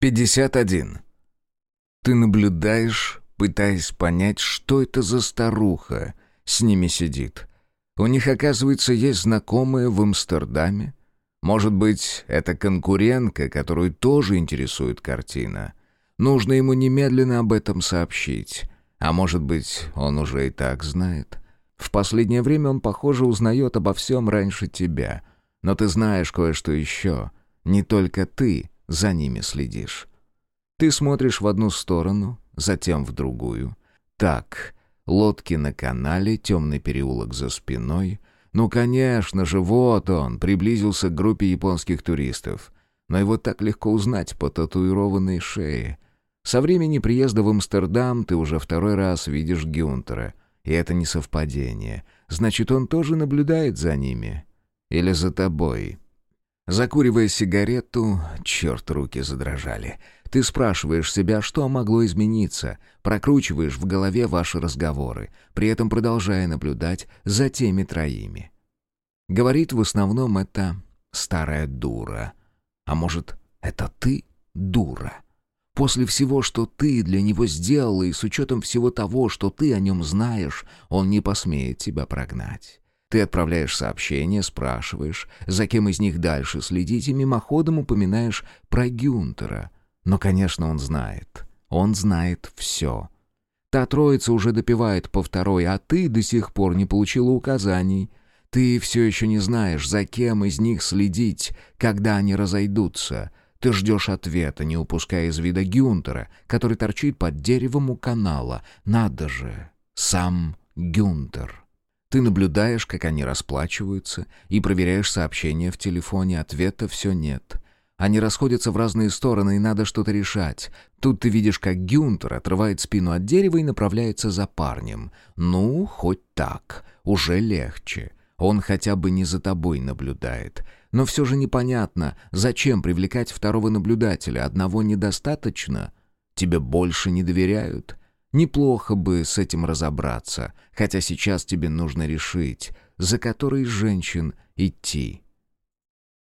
51. Ты наблюдаешь, пытаясь понять, что это за старуха с ними сидит. У них, оказывается, есть знакомые в Амстердаме. Может быть, это конкурентка, которую тоже интересует картина. Нужно ему немедленно об этом сообщить. А может быть, он уже и так знает. В последнее время он, похоже, узнает обо всем раньше тебя. Но ты знаешь кое-что еще. Не только ты за ними следишь. Ты смотришь в одну сторону, затем в другую. Так, лодки на канале, темный переулок за спиной. Ну, конечно же, вот он, приблизился к группе японских туристов. Но его так легко узнать по татуированной шее. Со времени приезда в Амстердам ты уже второй раз видишь Гюнтера. И это не совпадение. Значит, он тоже наблюдает за ними. Или за тобой. Закуривая сигарету, черт, руки задрожали. Ты спрашиваешь себя, что могло измениться, прокручиваешь в голове ваши разговоры, при этом продолжая наблюдать за теми троими. Говорит в основном это старая дура. А может, это ты дура? После всего, что ты для него сделала, и с учетом всего того, что ты о нем знаешь, он не посмеет тебя прогнать. Ты отправляешь сообщение, спрашиваешь, за кем из них дальше следить, и мимоходом упоминаешь про Гюнтера. Но, конечно, он знает. Он знает все. Та троица уже допивает по второй, а ты до сих пор не получила указаний. Ты все еще не знаешь, за кем из них следить, когда они разойдутся. Ты ждешь ответа, не упуская из вида Гюнтера, который торчит под деревом у канала. Надо же, сам Гюнтер. Ты наблюдаешь, как они расплачиваются, и проверяешь сообщения в телефоне, ответа все нет. Они расходятся в разные стороны, и надо что-то решать. Тут ты видишь, как Гюнтер отрывает спину от дерева и направляется за парнем. Ну, хоть так, уже легче. Он хотя бы не за тобой наблюдает. Но все же непонятно, зачем привлекать второго наблюдателя, одного недостаточно? Тебе больше не доверяют? Неплохо бы с этим разобраться, хотя сейчас тебе нужно решить, за которой женщин идти.